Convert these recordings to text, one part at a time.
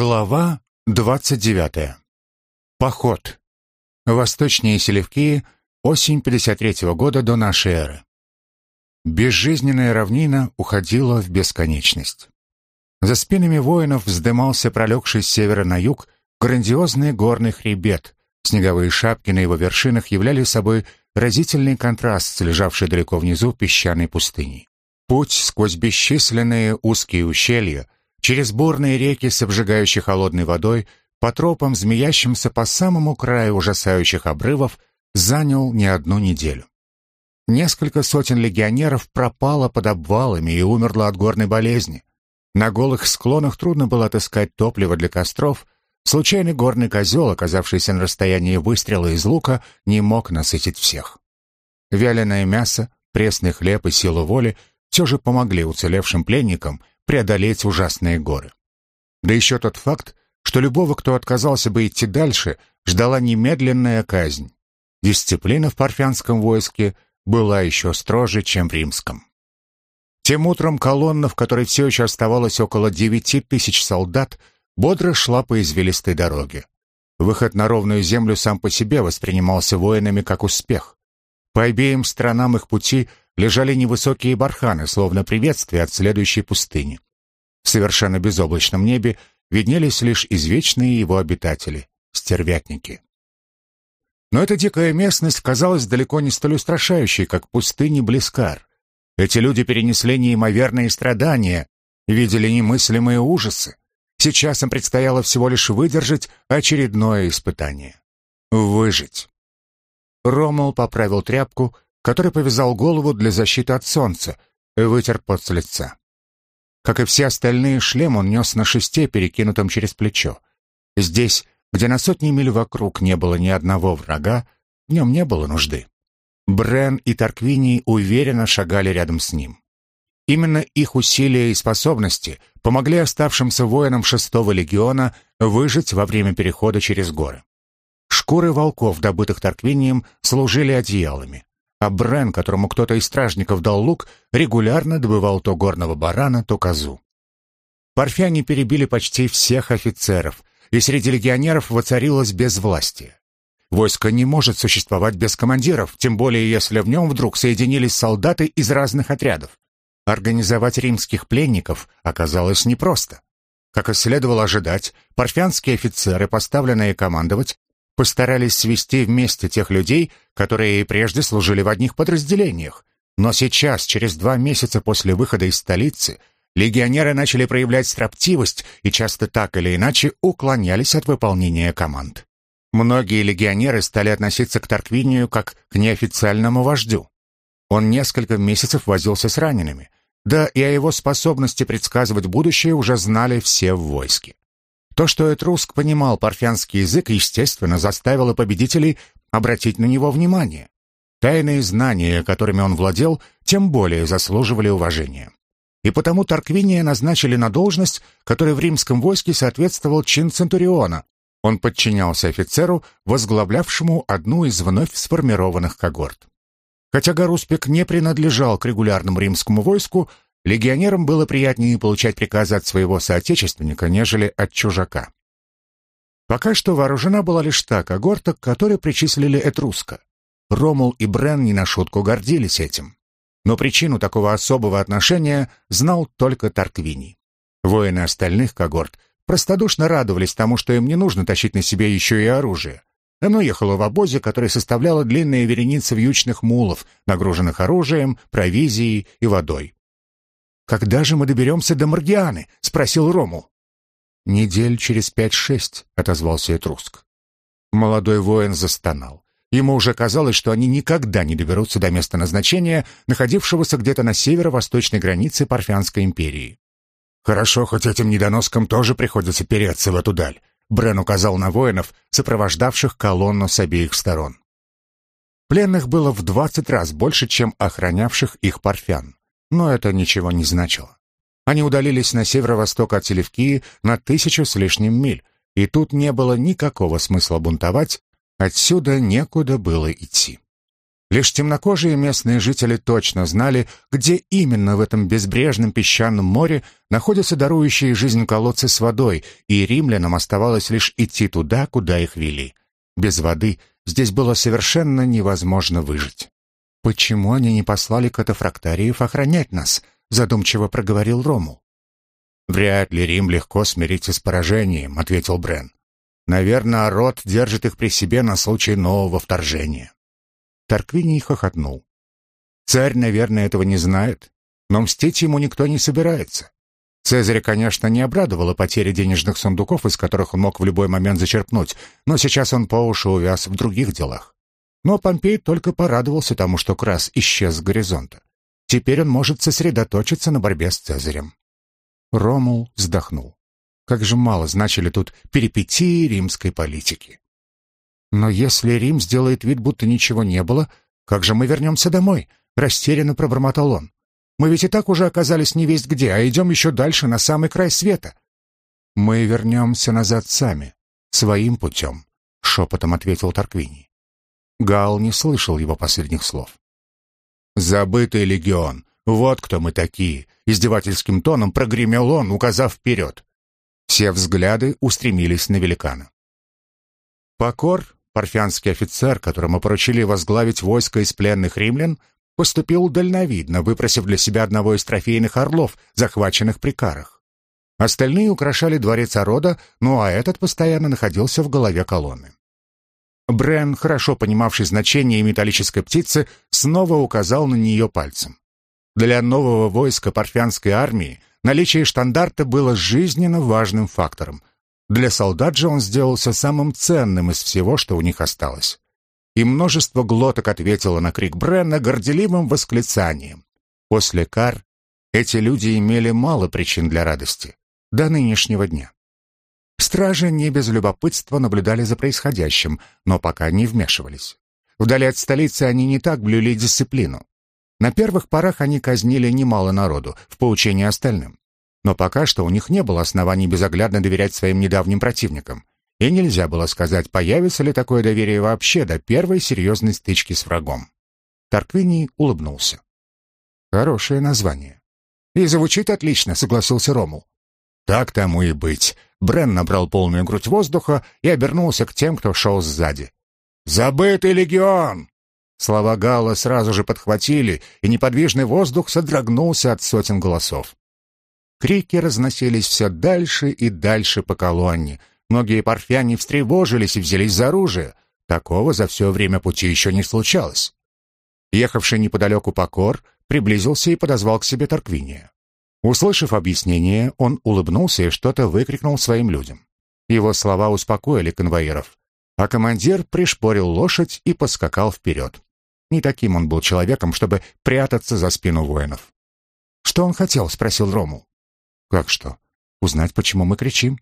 Глава 29. Поход. Восточнее Селевкии, осень 53 года до нашей эры. Безжизненная равнина уходила в бесконечность. За спинами воинов вздымался пролегший с севера на юг грандиозный горный хребет. Снеговые шапки на его вершинах являли собой разительный контраст с лежавшей далеко внизу песчаной пустыней. Путь сквозь бесчисленные узкие ущелья — через бурные реки с обжигающей холодной водой, по тропам, змеящимся по самому краю ужасающих обрывов, занял не одну неделю. Несколько сотен легионеров пропало под обвалами и умерло от горной болезни. На голых склонах трудно было отыскать топливо для костров. Случайный горный козел, оказавшийся на расстоянии выстрела из лука, не мог насытить всех. Вяленое мясо, пресный хлеб и силу воли все же помогли уцелевшим пленникам преодолеть ужасные горы. Да еще тот факт, что любого, кто отказался бы идти дальше, ждала немедленная казнь. Дисциплина в парфянском войске была еще строже, чем в римском. Тем утром колонна, в которой все еще оставалось около девяти тысяч солдат, бодро шла по извилистой дороге. Выход на ровную землю сам по себе воспринимался воинами как успех. По обеим сторонам их пути лежали невысокие барханы, словно приветствие от следующей пустыни. В совершенно безоблачном небе виднелись лишь извечные его обитатели — стервятники. Но эта дикая местность казалась далеко не столь устрашающей, как пустыни Блискар. Эти люди перенесли неимоверные страдания, видели немыслимые ужасы. Сейчас им предстояло всего лишь выдержать очередное испытание. Выжить. Ромул поправил тряпку — который повязал голову для защиты от солнца и вытер пот с лица. Как и все остальные, шлем он нес на шесте, перекинутом через плечо. Здесь, где на сотни миль вокруг не было ни одного врага, в нем не было нужды. Брен и Тарквини уверенно шагали рядом с ним. Именно их усилия и способности помогли оставшимся воинам шестого легиона выжить во время перехода через горы. Шкуры волков, добытых Тарквинием, служили одеялами а Брен, которому кто-то из стражников дал лук, регулярно добывал то горного барана, то козу. Парфяне перебили почти всех офицеров, и среди легионеров воцарилось безвластие. Войско не может существовать без командиров, тем более если в нем вдруг соединились солдаты из разных отрядов. Организовать римских пленников оказалось непросто. Как и следовало ожидать, парфянские офицеры, поставленные командовать, постарались свести вместе тех людей, которые прежде служили в одних подразделениях. Но сейчас, через два месяца после выхода из столицы, легионеры начали проявлять строптивость и часто так или иначе уклонялись от выполнения команд. Многие легионеры стали относиться к Тарквинию как к неофициальному вождю. Он несколько месяцев возился с ранеными, да и о его способности предсказывать будущее уже знали все в войске. То, что Этруск понимал парфянский язык, естественно, заставило победителей обратить на него внимание. Тайные знания, которыми он владел, тем более заслуживали уважения. И потому Тарквиния назначили на должность, которой в римском войске соответствовал чин Центуриона. Он подчинялся офицеру, возглавлявшему одну из вновь сформированных когорт. Хотя Гаруспик не принадлежал к регулярному римскому войску, Легионерам было приятнее получать приказы от своего соотечественника, нежели от чужака. Пока что вооружена была лишь та когорта, к которой причислили Этруска. Ромул и Брен не на шутку гордились этим. Но причину такого особого отношения знал только Тарквини. Воины остальных когорт простодушно радовались тому, что им не нужно тащить на себе еще и оружие. Оно ехало в обозе, который составляла длинная вереница вьючных мулов, нагруженных оружием, провизией и водой. «Когда же мы доберемся до Маргианы?» — спросил Рому. «Недель через пять-шесть», — отозвался Этруск. Молодой воин застонал. Ему уже казалось, что они никогда не доберутся до места назначения, находившегося где-то на северо-восточной границе Парфянской империи. «Хорошо, хоть этим недоноскам тоже приходится переться в эту даль», Брен указал на воинов, сопровождавших колонну с обеих сторон. Пленных было в двадцать раз больше, чем охранявших их парфян но это ничего не значило. Они удалились на северо-восток от Селевкии на тысячу с лишним миль, и тут не было никакого смысла бунтовать, отсюда некуда было идти. Лишь темнокожие местные жители точно знали, где именно в этом безбрежном песчаном море находятся дарующие жизнь колодцы с водой, и римлянам оставалось лишь идти туда, куда их вели. Без воды здесь было совершенно невозможно выжить. «Почему они не послали катафрактариев охранять нас?» — задумчиво проговорил Рому. «Вряд ли Рим легко смирится с поражением», — ответил Брен. «Наверное, род держит их при себе на случай нового вторжения». Тарквиний хохотнул. Царь, наверное, этого не знает, но мстить ему никто не собирается. Цезаря, конечно, не обрадовала потеря денежных сундуков, из которых он мог в любой момент зачерпнуть, но сейчас он по уши увяз в других делах. Но Помпей только порадовался тому, что Крас исчез с горизонта. Теперь он может сосредоточиться на борьбе с Цезарем. Ромул вздохнул. Как же мало значили тут перипетии римской политики. «Но если Рим сделает вид, будто ничего не было, как же мы вернемся домой?» — растерянно пробормотал он. «Мы ведь и так уже оказались не весть где, а идем еще дальше, на самый край света». «Мы вернемся назад сами, своим путем», — шепотом ответил Тарквини. Гал не слышал его последних слов. «Забытый легион, вот кто мы такие!» — издевательским тоном прогремел он, указав вперед. Все взгляды устремились на великана. Покор Парфянский офицер, которому поручили возглавить войско из пленных римлян, поступил дальновидно, выпросив для себя одного из трофейных орлов, захваченных при карах. Остальные украшали дворец Орода, ну а этот постоянно находился в голове колонны. Брен, хорошо понимавший значение металлической птицы, снова указал на нее пальцем. Для нового войска парфянской армии наличие штандарта было жизненно важным фактором, для солдат же он сделался самым ценным из всего, что у них осталось. И множество глоток ответило на крик Бренна горделивым восклицанием. После кар эти люди имели мало причин для радости. До нынешнего дня. Стражи не без любопытства наблюдали за происходящим, но пока не вмешивались. Вдали от столицы они не так блюли дисциплину. На первых порах они казнили немало народу, в поучение остальным. Но пока что у них не было оснований безоглядно доверять своим недавним противникам. И нельзя было сказать, появится ли такое доверие вообще до первой серьезной стычки с врагом. Тарквини улыбнулся. «Хорошее название». «И звучит отлично», — согласился Ромул. «Так тому и быть». Брен набрал полную грудь воздуха и обернулся к тем, кто шел сзади. «Забытый легион!» Слова Гала сразу же подхватили, и неподвижный воздух содрогнулся от сотен голосов. Крики разносились все дальше и дальше по колонне. Многие парфяне встревожились и взялись за оружие. Такого за все время пути еще не случалось. Ехавший неподалеку Покор приблизился и подозвал к себе Торквиния. Услышав объяснение, он улыбнулся и что-то выкрикнул своим людям. Его слова успокоили конвоиров, а командир пришпорил лошадь и поскакал вперед. Не таким он был человеком, чтобы прятаться за спину воинов. «Что он хотел?» — спросил Рому. Как что? Узнать, почему мы кричим?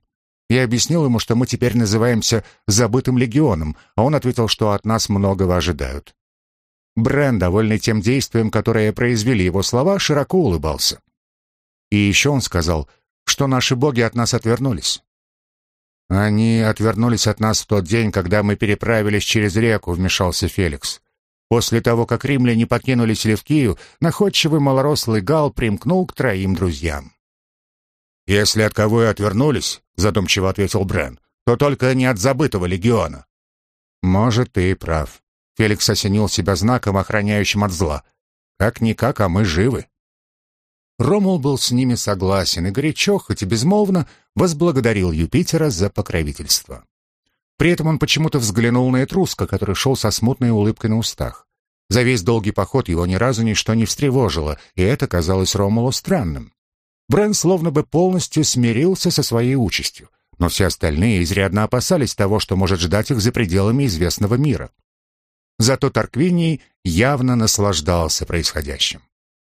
Я объяснил ему, что мы теперь называемся «забытым легионом», а он ответил, что от нас многого ожидают. Брен, довольный тем действием, которое произвели его слова, широко улыбался. И еще он сказал, что наши боги от нас отвернулись. «Они отвернулись от нас в тот день, когда мы переправились через реку», — вмешался Феликс. После того, как римляне покинули Селевкию, находчивый малорослый Гал примкнул к троим друзьям. «Если от кого и отвернулись», — задумчиво ответил Брен, «то только не от забытого легиона». «Может, ты и прав». Феликс осенил себя знаком, охраняющим от зла. «Как-никак, а мы живы». Ромул был с ними согласен и горячо, хоть и безмолвно, возблагодарил Юпитера за покровительство. При этом он почему-то взглянул на Этруска, который шел со смутной улыбкой на устах. За весь долгий поход его ни разу ничто не встревожило, и это казалось Ромулу странным. Брен словно бы полностью смирился со своей участью, но все остальные изрядно опасались того, что может ждать их за пределами известного мира. Зато Тарквиний явно наслаждался происходящим.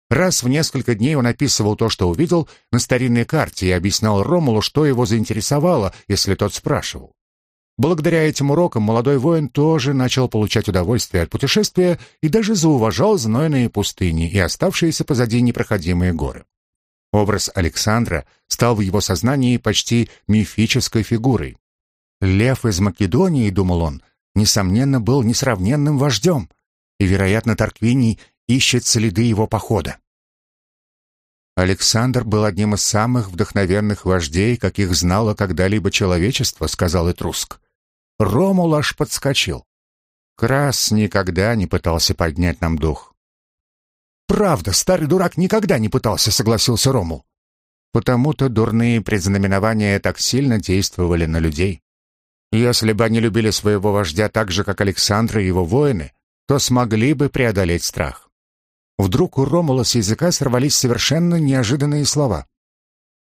Раз в несколько дней он описывал то, что увидел на старинной карте и объяснял Ромулу, что его заинтересовало, если тот спрашивал. Благодаря этим урокам молодой воин тоже начал получать удовольствие от путешествия и даже зауважал знойные пустыни и оставшиеся позади непроходимые горы. Образ Александра стал в его сознании почти мифической фигурой. Лев из Македонии, думал он, несомненно, был несравненным вождем. и, вероятно, Тарквиний ищет следы его похода. Александр был одним из самых вдохновенных вождей, каких знало когда-либо человечество, сказал Этруск. Ромул аж подскочил. Крас никогда не пытался поднять нам дух. «Правда, старый дурак никогда не пытался», — согласился Ромул. Потому-то дурные предзнаменования так сильно действовали на людей. Если бы они любили своего вождя так же, как Александр и его воины, то смогли бы преодолеть страх. Вдруг у Ромула с языка сорвались совершенно неожиданные слова.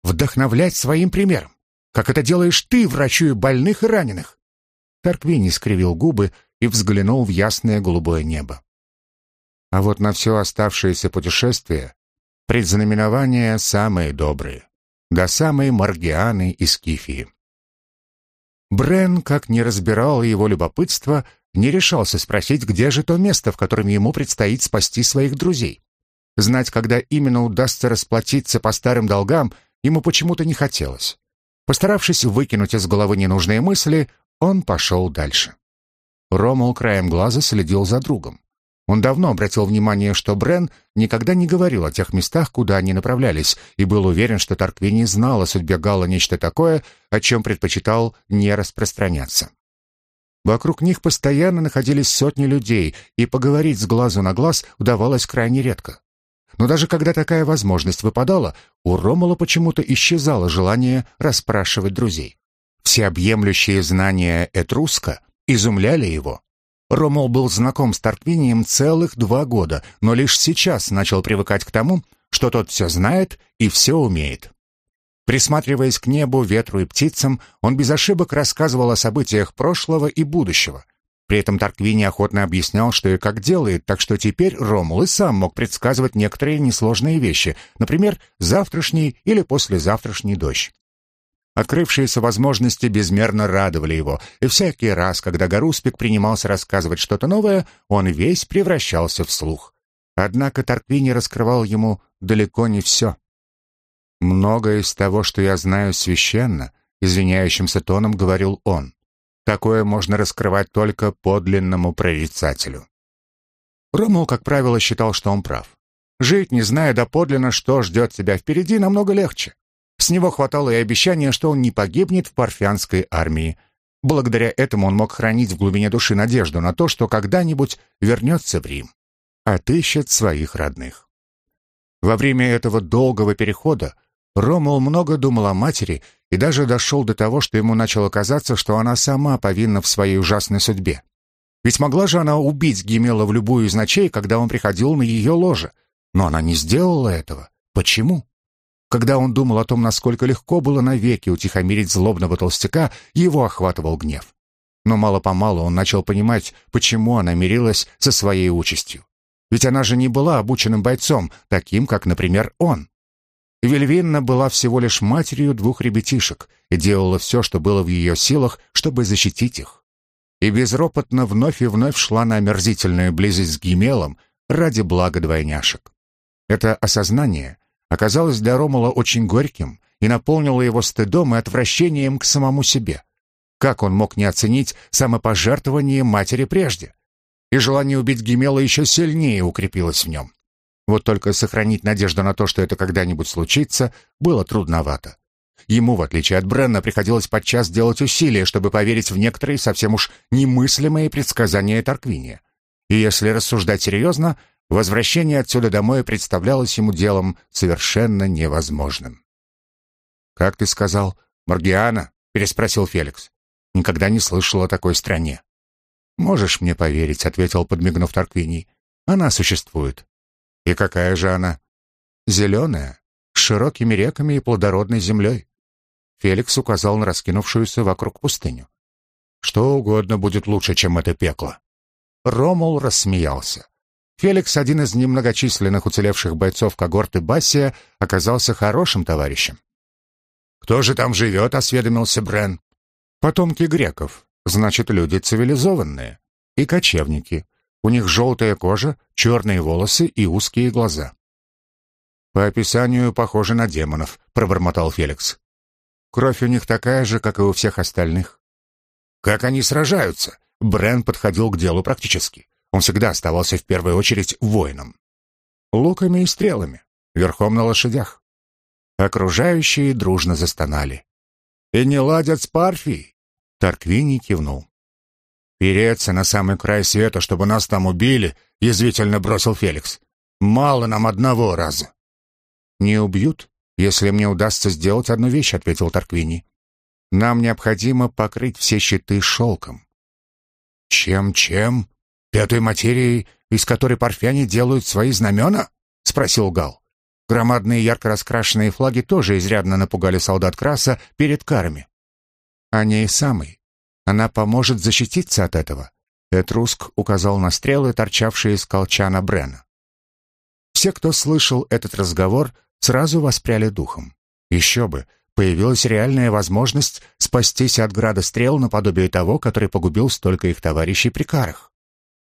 «Вдохновлять своим примером, как это делаешь ты, врачуя больных и раненых!» Тарквини скривил губы и взглянул в ясное голубое небо. А вот на все оставшееся путешествие предзнаменования самые добрые, до самой Маргианы и Скифии. Брен, как не разбирал его любопытство, не решался спросить, где же то место, в котором ему предстоит спасти своих друзей. Знать, когда именно удастся расплатиться по старым долгам, ему почему-то не хотелось. Постаравшись выкинуть из головы ненужные мысли, он пошел дальше. Ромул краем глаза следил за другом. Он давно обратил внимание, что Брен никогда не говорил о тех местах, куда они направлялись, и был уверен, что Тарквини знал о судьбе Гала нечто такое, о чем предпочитал не распространяться. Вокруг них постоянно находились сотни людей, и поговорить с глазу на глаз удавалось крайне редко. Но даже когда такая возможность выпадала, у Ромула почему-то исчезало желание расспрашивать друзей. Всеобъемлющие знания Этруска изумляли его. Ромул был знаком с Тарквинием целых два года, но лишь сейчас начал привыкать к тому, что тот все знает и все умеет. Присматриваясь к небу, ветру и птицам, он без ошибок рассказывал о событиях прошлого и будущего. При этом Тарквини охотно объяснял, что и как делает, так что теперь Ромул и сам мог предсказывать некоторые несложные вещи, например, завтрашний или послезавтрашний дождь. Открывшиеся возможности безмерно радовали его, и всякий раз, когда Гаруспик принимался рассказывать что-то новое, он весь превращался в слух. Однако Тарквини раскрывал ему далеко не все. «Многое из того, что я знаю священно», — извиняющимся тоном говорил он. «Такое можно раскрывать только подлинному прорицателю». Ромул, как правило, считал, что он прав. Жить, не зная доподлинно, что ждет тебя впереди, намного легче. С него хватало и обещания, что он не погибнет в парфянской армии. Благодаря этому он мог хранить в глубине души надежду на то, что когда-нибудь вернется в Рим, отыщет своих родных. Во время этого долгого перехода Ромул много думал о матери и даже дошел до того, что ему начало казаться, что она сама повинна в своей ужасной судьбе. Ведь могла же она убить Гемела в любую из ночей, когда он приходил на ее ложе. Но она не сделала этого. Почему? Когда он думал о том, насколько легко было навеки утихомирить злобного толстяка, его охватывал гнев. Но мало-помалу он начал понимать, почему она мирилась со своей участью. Ведь она же не была обученным бойцом, таким, как, например, он. Вельвинна была всего лишь матерью двух ребятишек и делала все, что было в ее силах, чтобы защитить их. И безропотно вновь и вновь шла на омерзительную близость с Гемелом ради блага двойняшек. Это осознание оказалось для Ромула очень горьким и наполнило его стыдом и отвращением к самому себе. Как он мог не оценить самопожертвование матери прежде? И желание убить Гемела еще сильнее укрепилось в нем. Вот только сохранить надежду на то, что это когда-нибудь случится, было трудновато. Ему, в отличие от Бренна, приходилось подчас делать усилия, чтобы поверить в некоторые совсем уж немыслимые предсказания Тарквиния. И если рассуждать серьезно, Возвращение отсюда домой представлялось ему делом совершенно невозможным. «Как ты сказал, Маргиана?» — переспросил Феликс. «Никогда не слышал о такой стране». «Можешь мне поверить», — ответил, подмигнув Тарквини. «Она существует». «И какая же она?» «Зеленая, с широкими реками и плодородной землей». Феликс указал на раскинувшуюся вокруг пустыню. «Что угодно будет лучше, чем это пекло». Ромул рассмеялся. Феликс, один из немногочисленных уцелевших бойцов когорты Бассия, оказался хорошим товарищем. «Кто же там живет?» — осведомился Брен. «Потомки греков, значит, люди цивилизованные. И кочевники. У них желтая кожа, черные волосы и узкие глаза». «По описанию похожи на демонов», — пробормотал Феликс. «Кровь у них такая же, как и у всех остальных». «Как они сражаются?» Брен подходил к делу практически. Он всегда оставался в первую очередь воином. Луками и стрелами, верхом на лошадях. Окружающие дружно застонали. «И не ладят с Парфией!» Тарквини кивнул. «Переться на самый край света, чтобы нас там убили», — язвительно бросил Феликс. «Мало нам одного раза». «Не убьют, если мне удастся сделать одну вещь», — ответил Тарквини. «Нам необходимо покрыть все щиты шелком». «Чем-чем? Пятой материей, из которой парфяне делают свои знамена?» — спросил Гал. Громадные ярко раскрашенные флаги тоже изрядно напугали солдат Краса перед карами. «О ней самой. Она поможет защититься от этого», — Этруск указал на стрелы, торчавшие из колчана Брена. Все, кто слышал этот разговор, сразу воспряли духом. Еще бы, появилась реальная возможность спастись от града стрел наподобие того, который погубил столько их товарищей при карах.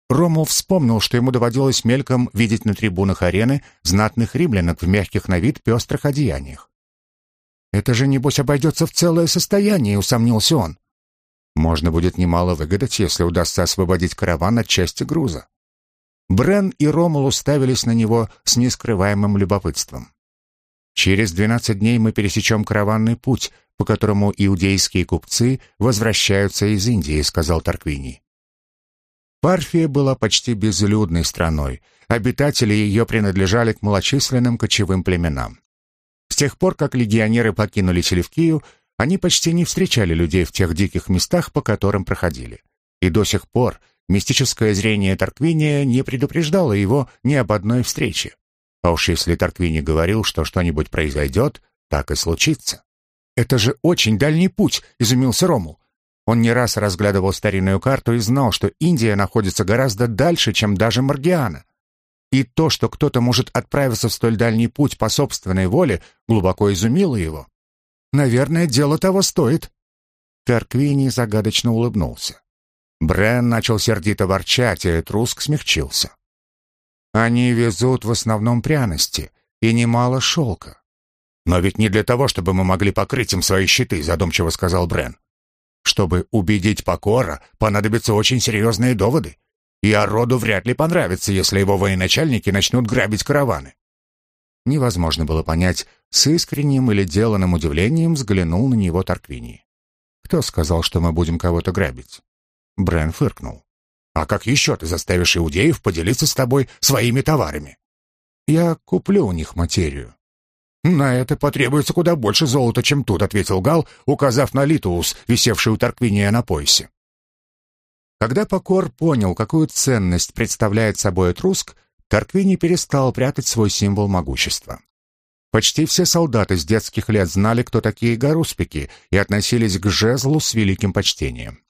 Ромул вспомнил, что ему доводилось мельком видеть на трибунах арены знатных римлянок в мягких на вид пестрых одеяниях. «Это же, небось, обойдется в целое состояние», — усомнился он. «Можно будет немало выгадать, если удастся освободить караван от части груза». Брен и Ромул уставились на него с нескрываемым любопытством. «Через двенадцать дней мы пересечем караванный путь, по которому иудейские купцы возвращаются из Индии», — сказал Тарквини. Парфия была почти безлюдной страной. Обитатели ее принадлежали к малочисленным кочевым племенам. С тех пор, как легионеры покинули Селевкию, они почти не встречали людей в тех диких местах, по которым проходили. И до сих пор мистическое зрение Тарквиния не предупреждало его ни об одной встрече. А уж если Тарквини говорил, что что-нибудь произойдет, так и случится. «Это же очень дальний путь», — изумился Ромул. Он не раз разглядывал старинную карту и знал, что Индия находится гораздо дальше, чем даже Маргиана. И то, что кто-то может отправиться в столь дальний путь по собственной воле, глубоко изумило его. «Наверное, дело того стоит». Тарквини загадочно улыбнулся. Брен начал сердито ворчать, и Этруск смягчился. «Они везут в основном пряности и немало шелка». «Но ведь не для того, чтобы мы могли покрыть им свои щиты», задумчиво сказал Брен. Чтобы убедить Покора, понадобятся очень серьезные доводы. И Ороду вряд ли понравится, если его военачальники начнут грабить караваны. Невозможно было понять, с искренним или деланным удивлением взглянул на него Тарквини. «Кто сказал, что мы будем кого-то грабить?» Брен фыркнул. «А как еще ты заставишь иудеев поделиться с тобой своими товарами?» «Я куплю у них материю. «На это потребуется куда больше золота, чем тут», — ответил Гал, указав на Литуус, висевший у Тарквиния на поясе. Когда Покор понял, какую ценность представляет собой Этруск, Тарквини перестал прятать свой символ могущества. Почти все солдаты с детских лет знали, кто такие гаруспики, и относились к жезлу с великим почтением.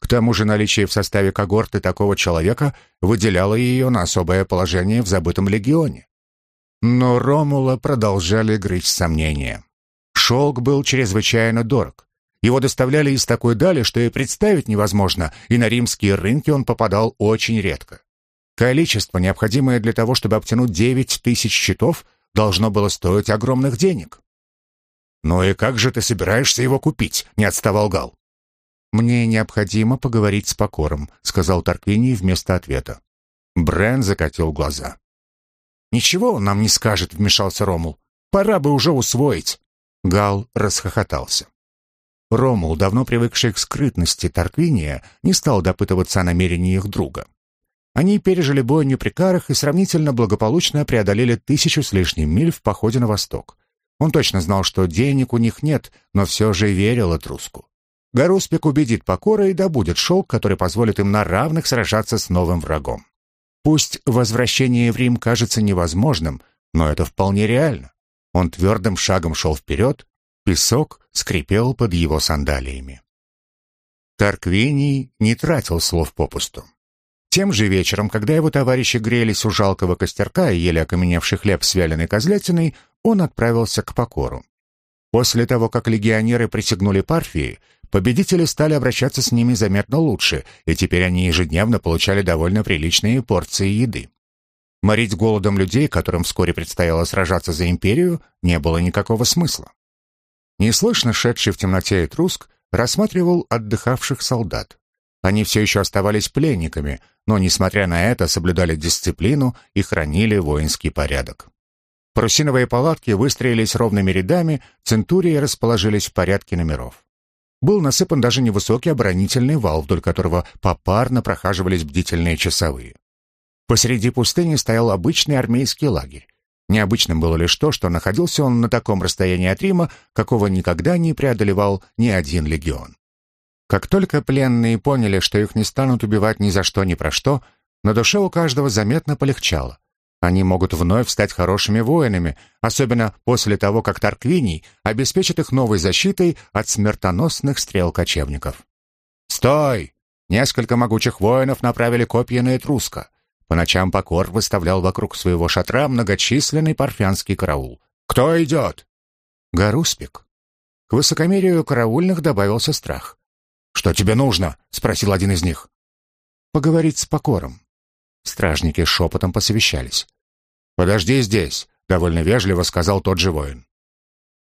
К тому же наличие в составе когорты такого человека выделяло ее на особое положение в забытом легионе. Но Ромула продолжали грызть сомнения. Шелк был чрезвычайно дорог. Его доставляли из такой дали, что и представить невозможно, и на римские рынки он попадал очень редко. Количество, необходимое для того, чтобы обтянуть девять тысяч щитов, должно было стоить огромных денег. «Ну и как же ты собираешься его купить?» — не отставал Гал. «Мне необходимо поговорить с Покором», — сказал Тарквиний вместо ответа. Брен закатил глаза. «Ничего он нам не скажет», — вмешался Ромул. «Пора бы уже усвоить». Гал расхохотался. Ромул, давно привыкший к скрытности Тарквиния, не стал допытываться о намерении их друга. Они пережили бойню при карах и сравнительно благополучно преодолели тысячу с лишним миль в походе на восток. Он точно знал, что денег у них нет, но все же верил Этруску. Гаруспик убедит Покора и добудет шелк, который позволит им на равных сражаться с новым врагом. Пусть возвращение в Рим кажется невозможным, но это вполне реально. Он твердым шагом шел вперед, песок скрипел под его сандалиями. Тарквиний не тратил слов попусту. Тем же вечером, когда его товарищи грелись у жалкого костерка и ели окаменевший хлеб с вяленой козлятиной, он отправился к покору. После того, как легионеры присягнули Парфии, Победители стали обращаться с ними заметно лучше, и теперь они ежедневно получали довольно приличные порции еды. Морить голодом людей, которым вскоре предстояло сражаться за империю, не было никакого смысла. Неслышно шедший в темноте Этруск рассматривал отдыхавших солдат. Они все еще оставались пленниками, но, несмотря на это, соблюдали дисциплину и хранили воинский порядок. Парусиновые палатки выстроились ровными рядами, центурии расположились в порядке номеров. Был насыпан даже невысокий оборонительный вал, вдоль которого попарно прохаживались бдительные часовые. Посреди пустыни стоял обычный армейский лагерь. Необычным было лишь то, что находился он на таком расстоянии от Рима, какого никогда не преодолевал ни один легион. Как только пленные поняли, что их не станут убивать ни за что ни про что, на душе у каждого заметно полегчало. Они могут вновь стать хорошими воинами, особенно после того, как Тарквиний обеспечит их новой защитой от смертоносных стрел кочевников. «Стой!» Несколько могучих воинов направили копья на Этруска. По ночам Покор выставлял вокруг своего шатра многочисленный парфянский караул. «Кто идет?» «Гаруспик». К высокомерию караульных добавился страх. «Что тебе нужно?» — спросил один из них. «Поговорить с Покором». Стражники шепотом посовещались. «Подожди здесь», — довольно вежливо сказал тот же воин.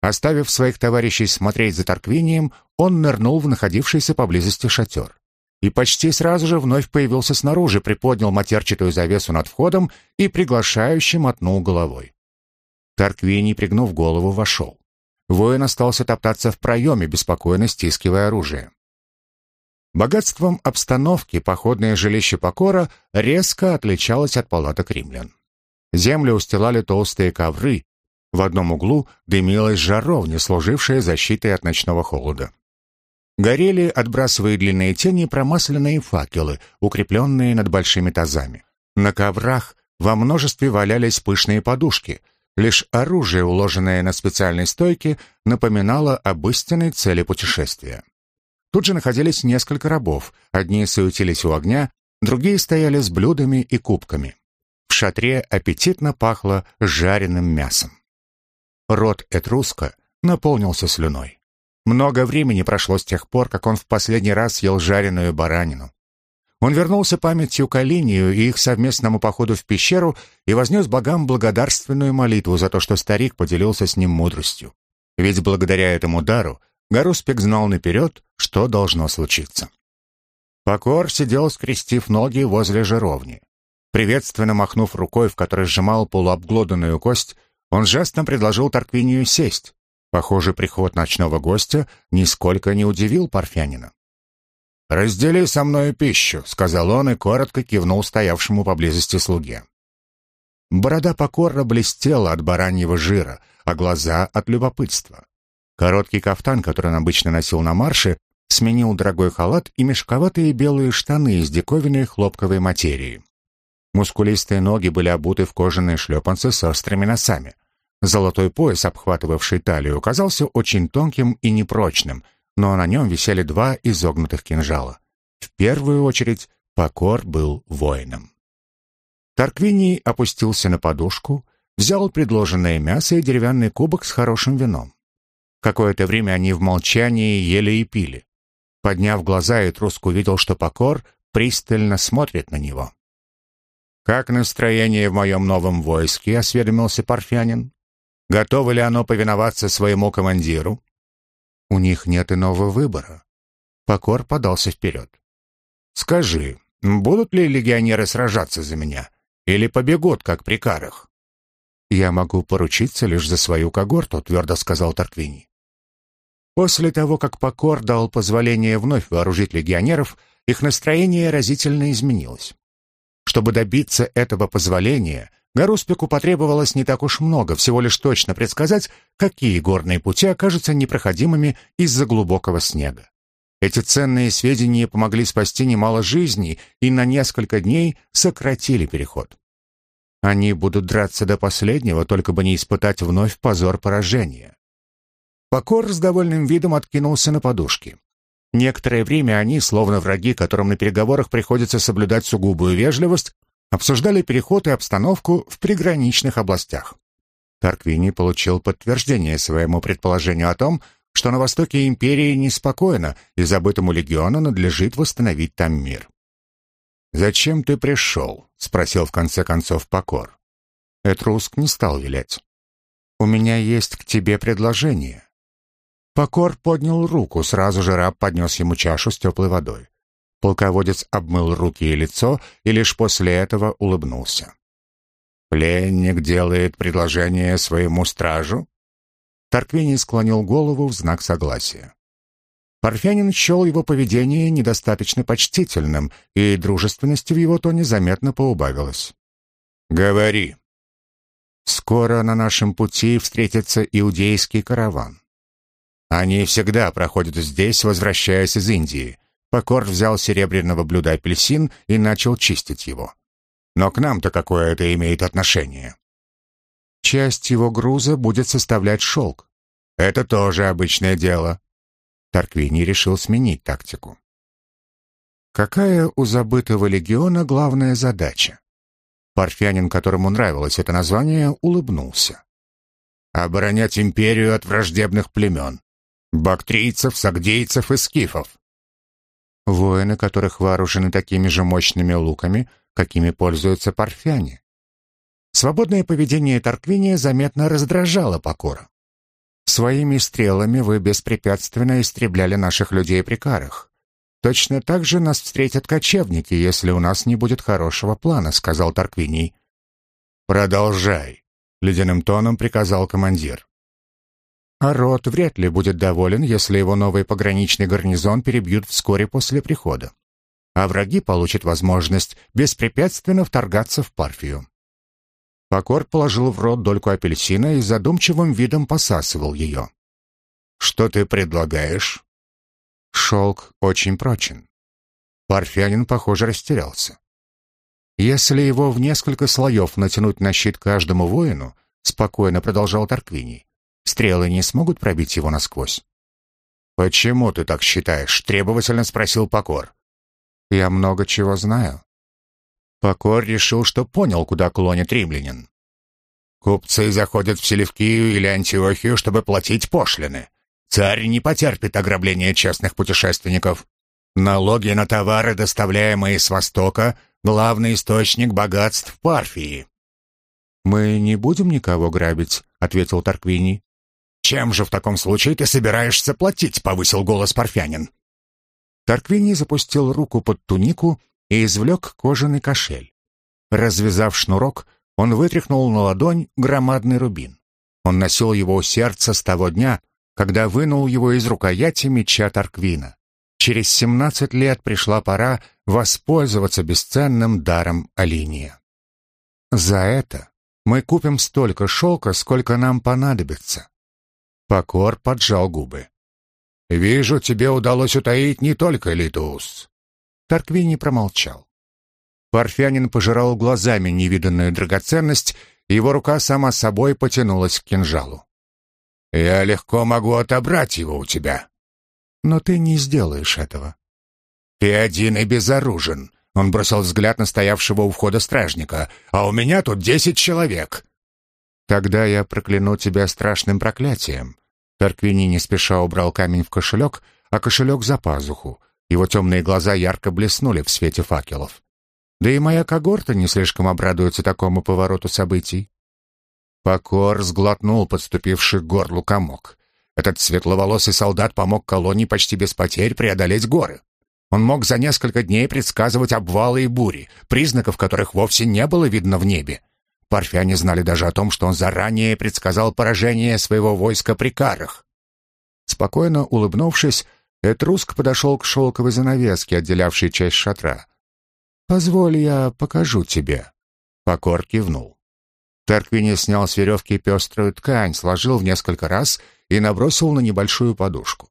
Оставив своих товарищей смотреть за Тарквинием, он нырнул в находившийся поблизости шатер и почти сразу же вновь появился снаружи, приподнял матерчатую завесу над входом и приглашающе мотнул головой. Тарквини, пригнув голову, вошел. Воин остался топтаться в проеме, беспокойно стискивая оружие. Богатством обстановки походное жилище Покора резко отличалось от палаток римлян. Землю устилали толстые ковры, в одном углу дымилась жаровня, служившая защитой от ночного холода. Горели, отбрасывая длинные тени, промасленные факелы, укрепленные над большими тазами. На коврах во множестве валялись пышные подушки. Лишь оружие, уложенное на специальной стойке, напоминало об истинной цели путешествия. Тут же находились несколько рабов. Одни суетились у огня, другие стояли с блюдами и кубками. В шатре аппетитно пахло жареным мясом. Рот Этруска наполнился слюной. Много времени прошло с тех пор, как он в последний раз ел жареную баранину. Он вернулся памятью к Алинию и их совместному походу в пещеру и вознес богам благодарственную молитву за то, что старик поделился с ним мудростью. Ведь благодаря этому дару Гаруспик знал наперед, что должно случиться. Покор сидел, скрестив ноги возле жировни. Приветственно махнув рукой, в которой сжимал полуобглоданную кость, он жестом предложил Тарквинию сесть, Похоже, приход ночного гостя нисколько не удивил парфянина. «Раздели со мною пищу», — сказал он и коротко кивнул стоявшему поблизости слуге. Борода покорно блестела от бараньего жира, а глаза — от любопытства. Короткий кафтан, который он обычно носил на марше, сменил дорогой халат и мешковатые белые штаны из диковинной хлопковой материи. Мускулистые ноги были обуты в кожаные шлепанцы с острыми носами — Золотой пояс, обхватывавший талию, казался очень тонким и непрочным, но на нем висели два изогнутых кинжала. В первую очередь Покор был воином. Тарквиний опустился на подушку, взял предложенное мясо и деревянный кубок с хорошим вином. Какое-то время они в молчании ели и пили. Подняв глаза, Этруск увидел, что Покор пристально смотрит на него. «Как настроение в моем новом войске?» — осведомился Парфянин. Готово ли оно повиноваться своему командиру? У них нет иного выбора. Покор подался вперед. Скажи, будут ли легионеры сражаться за меня? Или побегут, как при карах? Я могу поручиться лишь за свою когорту, твердо сказал Тарквини. После того, как Покор дал позволение вновь вооружить легионеров, их настроение разительно изменилось. Чтобы добиться этого позволения, Гаруспику потребовалось не так уж много, всего лишь точно предсказать, какие горные пути окажутся непроходимыми из-за глубокого снега. Эти ценные сведения помогли спасти немало жизней и на несколько дней сократили переход. Они будут драться до последнего, только бы не испытать вновь позор поражения. Покор с довольным видом откинулся на подушки. Некоторое время они, словно враги, которым на переговорах приходится соблюдать сугубую вежливость, обсуждали переход и обстановку в приграничных областях. Тарквини получил подтверждение своему предположению о том, что на востоке империи неспокойно, и забытому легиону надлежит восстановить там мир. «Зачем ты пришел?» — спросил в конце концов Покор. Этруск не стал вилять. «У меня есть к тебе предложение». Покор поднял руку, сразу же раб поднес ему чашу с теплой водой. Полководец обмыл руки и лицо и лишь после этого улыбнулся. «Пленник делает предложение своему стражу?» Тарквиний склонил голову в знак согласия. Парфянин счел его поведение недостаточно почтительным, и дружественности в его тоне заметно поубавилось. «Говори». «Скоро на нашем пути встретится иудейский караван. Они всегда проходят здесь, возвращаясь из Индии. Покор взял серебряного блюда апельсин и начал чистить его. Но к нам-то какое это имеет отношение? Часть его груза будет составлять шелк. Это тоже обычное дело. Тарквини решил сменить тактику. Какая у забытого легиона главная задача? Парфянин, которому нравилось это название, улыбнулся. «Оборонять империю от враждебных племен. Бактрийцев, сагдейцев и скифов. Воины, которых вооружены такими же мощными луками, какими пользуются парфяне. Свободное поведение Тарквиния заметно раздражало Покора. Своими стрелами вы беспрепятственно истребляли наших людей при карах. Точно так же нас встретят кочевники, если у нас не будет хорошего плана, сказал Тарквиний. Продолжай, ледяным тоном приказал командир. А рот вряд ли будет доволен, если его новый пограничный гарнизон перебьют вскоре после прихода. А враги получат возможность беспрепятственно вторгаться в Парфию. Покор положил в рот дольку апельсина и задумчивым видом посасывал ее. «Что ты предлагаешь?» Шелк очень прочен. Парфянин, похоже, растерялся. Если его в несколько слоев натянуть на щит каждому воину, спокойно продолжал Тарквиний, Стрелы не смогут пробить его насквозь. «Почему ты так считаешь?» — требовательно спросил Покор. «Я много чего знаю». Покор решил, что понял, куда клонит римлянин. «Купцы заходят в Селевкию или Антиохию, чтобы платить пошлины. Царь не потерпит ограбления честных путешественников. Налоги на товары, доставляемые с Востока, — главный источник богатств Парфии». «Мы не будем никого грабить», — ответил Тарквини. «Чем же в таком случае ты собираешься платить?» — повысил голос Парфянин. Тарквини запустил руку под тунику и извлек кожаный кошель. Развязав шнурок, он вытряхнул на ладонь громадный рубин. Он носил его у сердца с того дня, когда вынул его из рукояти меча Тарквина. Через семнадцать лет пришла пора воспользоваться бесценным даром Алиния. За это мы купим столько шелка, сколько нам понадобится. Покор поджал губы. «Вижу, тебе удалось утаить не только Литус». Тарквини промолчал. Парфянин пожирал глазами невиданную драгоценность, и его рука сама собой потянулась к кинжалу. «Я легко могу отобрать его у тебя». «Но ты не сделаешь этого». «Ты один и безоружен», — он бросил взгляд на стоявшего у входа стражника. «А у меня тут десять человек». «Тогда я прокляну тебя страшным проклятием. Тарквини не спеша убрал камень в кошелек, а кошелек за пазуху. Его темные глаза ярко блеснули в свете факелов. Да и моя когорта не слишком обрадуется такому повороту событий. Покор сглотнул подступивший к горлу комок. Этот светловолосый солдат помог колонии почти без потерь преодолеть горы. Он мог за несколько дней предсказывать обвалы и бури, признаков которых вовсе не было видно в небе. Парфяне знали даже о том, что он заранее предсказал поражение своего войска при карах. Спокойно улыбнувшись, Этруск подошел к шелковой занавеске, отделявшей часть шатра. «Позволь, я покажу тебе». Покор кивнул. Терквини снял с веревки пеструю ткань, сложил в несколько раз и набросил на небольшую подушку.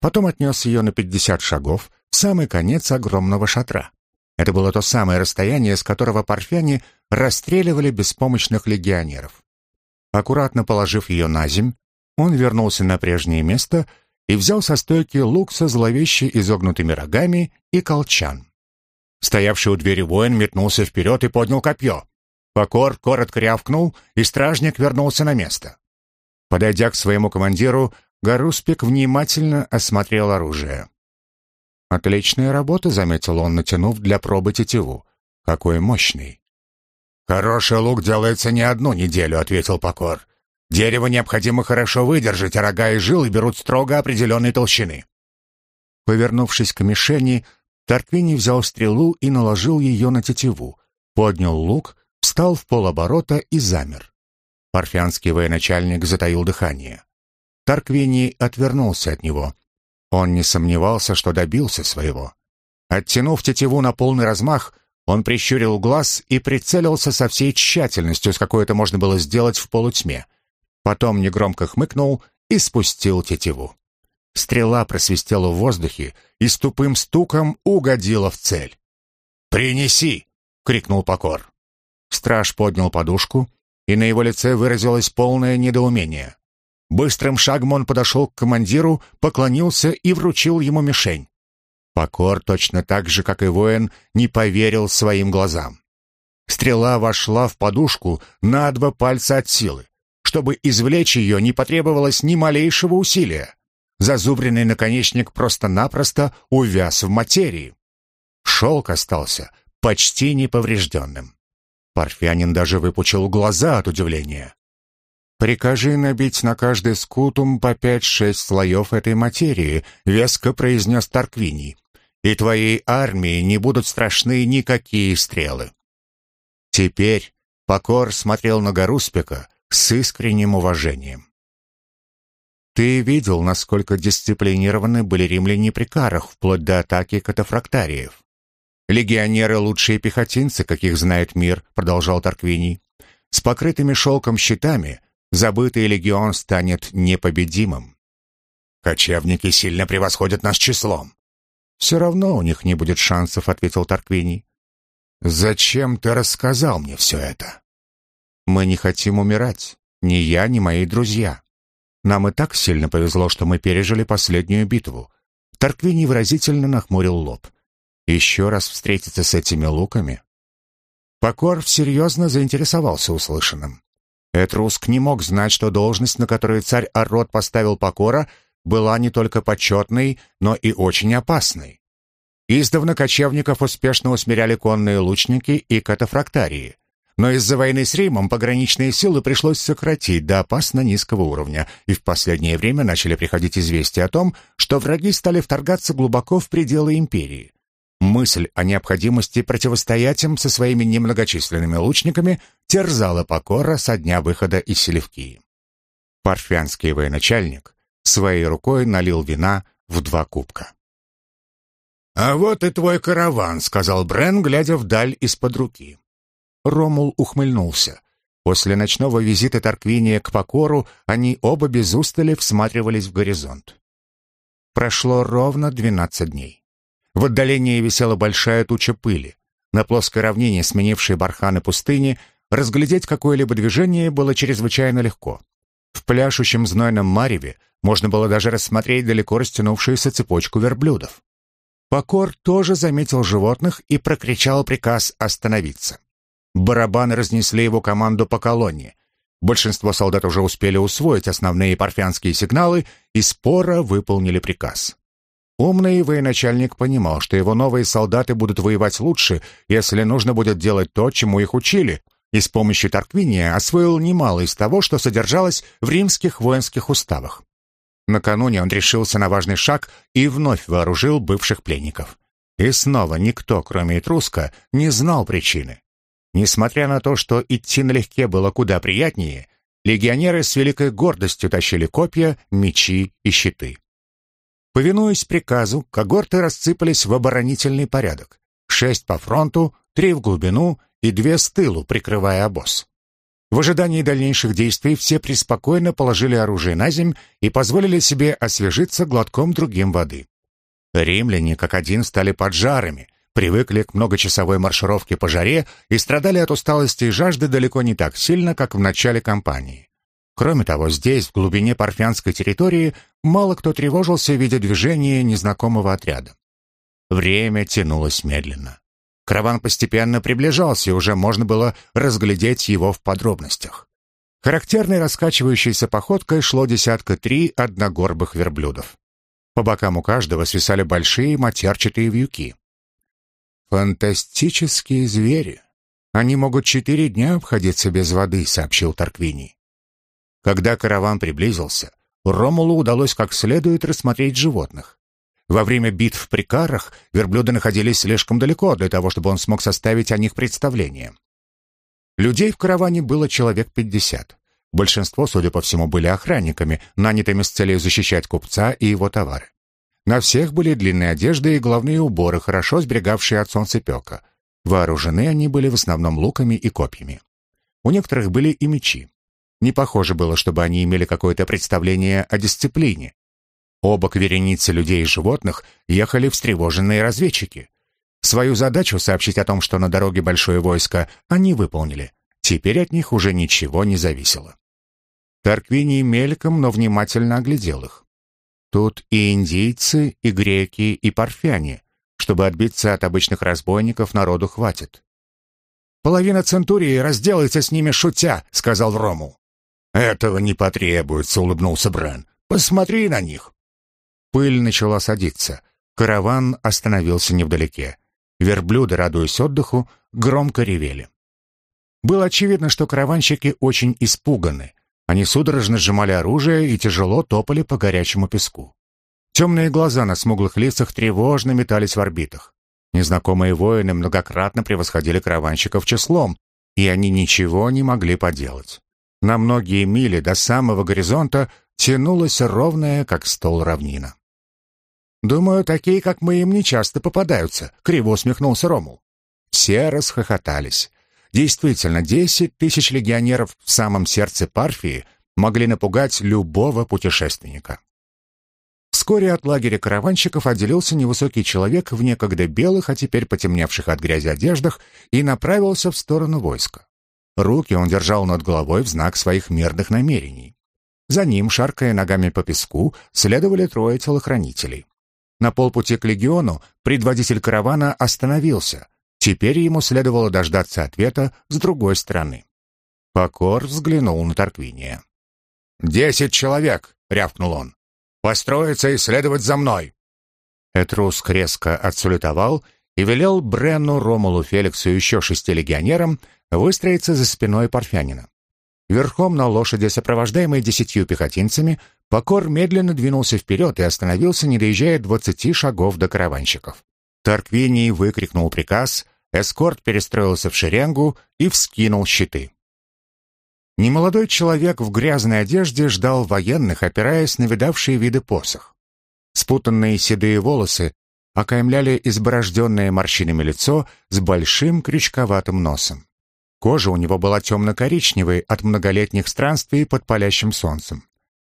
Потом отнес ее на пятьдесят шагов в самый конец огромного шатра. Это было то самое расстояние, с которого парфяне расстреливали беспомощных легионеров. Аккуратно положив ее на земь, он вернулся на прежнее место и взял со стойки лук со зловеще изогнутыми рогами и колчан. Стоявший у двери воин метнулся вперед и поднял копье. Покор коротко рявкнул, и стражник вернулся на место. Подойдя к своему командиру, Гаруспик внимательно осмотрел оружие. «Отличная работа», — заметил он, натянув для пробы тетиву. «Какой мощный». «Хороший лук делается не одну неделю», — ответил Покор. «Дерево необходимо хорошо выдержать, а рога и жилы берут строго определенной толщины». Повернувшись к мишени, Тарквини взял стрелу и наложил ее на тетиву, поднял лук, встал в полоборота и замер. Парфянский военачальник затаил дыхание. Тарквини отвернулся от него. Он не сомневался, что добился своего. Оттянув тетиву на полный размах, он прищурил глаз и прицелился со всей тщательностью, с какой это можно было сделать в полутьме. Потом негромко хмыкнул и спустил тетиву. Стрела просвистела в воздухе и с тупым стуком угодила в цель. «Принеси!» — крикнул Покор. Страж поднял подушку, и на его лице выразилось полное недоумение. Быстрым шагом он подошел к командиру, поклонился и вручил ему мишень. Покор, точно так же, как и воин, не поверил своим глазам. Стрела вошла в подушку на два пальца от силы. Чтобы извлечь ее, не потребовалось ни малейшего усилия. Зазубренный наконечник просто-напросто увяз в материи. Шелк остался почти неповрежденным. Парфянин даже выпучил глаза от удивления. «Прикажи набить на каждый скутум по пять-шесть слоев этой материи», — веско произнес Тарквиний. «И твоей армии не будут страшны никакие стрелы». Теперь Покор смотрел на Гаруспика с искренним уважением. Ты видел, насколько дисциплинированы были римляне при карах, вплоть до атаки катафрактариев. «Легионеры — лучшие пехотинцы, каких знает мир», — продолжал Тарквини. «С покрытыми шелком щитами забытый легион станет непобедимым». «Кочевники сильно превосходят нас числом». «Все равно у них не будет шансов», — ответил Тарквини. «Зачем ты рассказал мне все это?» «Мы не хотим умирать. Ни я, ни мои друзья. Нам и так сильно повезло, что мы пережили последнюю битву. Тарквини выразительно нахмурил лоб. Еще раз встретиться с этими луками? Покор серьезно заинтересовался услышанным. Этруск не мог знать, что должность, на которую царь Аррот поставил Покора, была не только почетной, но и очень опасной. Издавна кочевников успешно усмиряли конные лучники и катафрактарии. Но из-за войны с Римом пограничные силы пришлось сократить до опасно низкого уровня, и в последнее время начали приходить известия о том, что враги стали вторгаться глубоко в пределы империи. Мысль о необходимости противостоять им со своими немногочисленными лучниками терзала Покора со дня выхода из Селевкии. Парфянский военачальник своей рукой налил вина в два кубка. «А вот и твой караван», — сказал Брен, глядя вдаль из-под руки. Ромул ухмыльнулся. После ночного визита Тарквиния к Покору они оба без устали всматривались в горизонт. Прошло ровно двенадцать дней. В отдалении висела большая туча пыли. На плоской равнине, сменившей барханы пустыни, разглядеть какое-либо движение было чрезвычайно легко. В пляшущем знойном мареве можно было даже рассмотреть далеко растянувшуюся цепочку верблюдов. Покор тоже заметил животных и прокричал приказ остановиться. Барабаны разнесли его команду по колонне. Большинство солдат уже успели усвоить основные парфянские сигналы и споро выполнили приказ. Умный военачальник понимал, что его новые солдаты будут воевать лучше, если нужно будет делать то, чему их учили, и с помощью Тарквиния освоил немало из того, что содержалось в римских воинских уставах. Накануне он решился на важный шаг и вновь вооружил бывших пленников. И снова никто, кроме Этруска, не знал причины. Несмотря на то, что идти налегке было куда приятнее, легионеры с великой гордостью тащили копья, мечи и щиты. Повинуясь приказу, когорты рассыпались в оборонительный порядок. Шесть по фронту, три в глубину и две с тылу, прикрывая обоз. В ожидании дальнейших действий все преспокойно положили оружие на земь и позволили себе освежиться глотком другим воды. Римляне как один стали поджарами, привыкли к многочасовой маршировке по жаре и страдали от усталости и жажды далеко не так сильно, как в начале кампании. Кроме того, здесь, в глубине парфянской территории, мало кто тревожился, видя движение незнакомого отряда. Время тянулось медленно. Караван постепенно приближался, и уже можно было разглядеть его в подробностях. Характерной раскачивающейся походкой шло десятка три одногорбых верблюдов. По бокам у каждого свисали большие матерчатые вьюки. «Фантастические звери! Они могут четыре дня обходиться без воды», — сообщил Тарквини. Когда караван приблизился, Ромулу удалось как следует рассмотреть животных. Во время битв при карах верблюды находились слишком далеко для того, чтобы он смог составить о них представление. Людей в караване было человек пятьдесят. Большинство, судя по всему, были охранниками, нанятыми с целью защищать купца и его товары. На всех были длинные одежды и головные уборы, хорошо сберегавшие от солнцепека. Вооружены они были в основном луками и копьями. У некоторых были и мечи. Не похоже было, чтобы они имели какое-то представление о дисциплине. Оба к веренице людей и животных ехали встревоженные разведчики. Свою задачу сообщить о том, что на дороге большое войско, они выполнили. Теперь от них уже ничего не зависело. Тарквини мельком, но внимательно оглядел их. Тут и индийцы, и греки, и парфяне. Чтобы отбиться от обычных разбойников, народу хватит. «Половина Центурии разделается с ними шутя», — сказал Рому. «Этого не потребуется», — улыбнулся Брен. «Посмотри на них». Пыль начала садиться. Караван остановился невдалеке. Верблюды, радуясь отдыху, громко ревели. Было очевидно, что караванщики очень испуганы. Они судорожно сжимали оружие и тяжело топали по горячему песку. Темные глаза на смуглых лицах тревожно метались в орбитах. Незнакомые воины многократно превосходили караванщиков числом, и они ничего не могли поделать. На многие мили до самого горизонта тянулась ровная, как стол равнина. «Думаю, такие, как мы, им нечасто попадаются», — криво усмехнулся Ромул. Все расхохотались. Действительно, десять тысяч легионеров в самом сердце Парфии могли напугать любого путешественника. Вскоре от лагеря караванщиков отделился невысокий человек в некогда белых, а теперь потемневших от грязи одеждах и направился в сторону войска. Руки он держал над головой в знак своих мирных намерений. За ним, шаркая ногами по песку, следовали трое телохранителей. На полпути к легиону предводитель каравана остановился. Теперь ему следовало дождаться ответа с другой стороны. Покор взглянул на Тарквиния. «Десять человек!» — рявкнул он. «Построиться и следовать за мной!» Этруск резко отсулетовал и велел Бренну, Ромулу, Феликсу и еще шести легионерам выстроиться за спиной Парфянина. Верхом на лошади, сопровождаемой десятью пехотинцами, Покор медленно двинулся вперед и остановился, не доезжая двадцати шагов до караванщиков. Тарквиний выкрикнул приказ, эскорт перестроился в шеренгу и вскинул щиты. Немолодой человек в грязной одежде ждал военных, опираясь на видавшие виды посох. Спутанные седые волосы окаймляли изборожденное морщинами лицо с большим крючковатым носом. Кожа у него была темно-коричневой от многолетних странствий под палящим солнцем.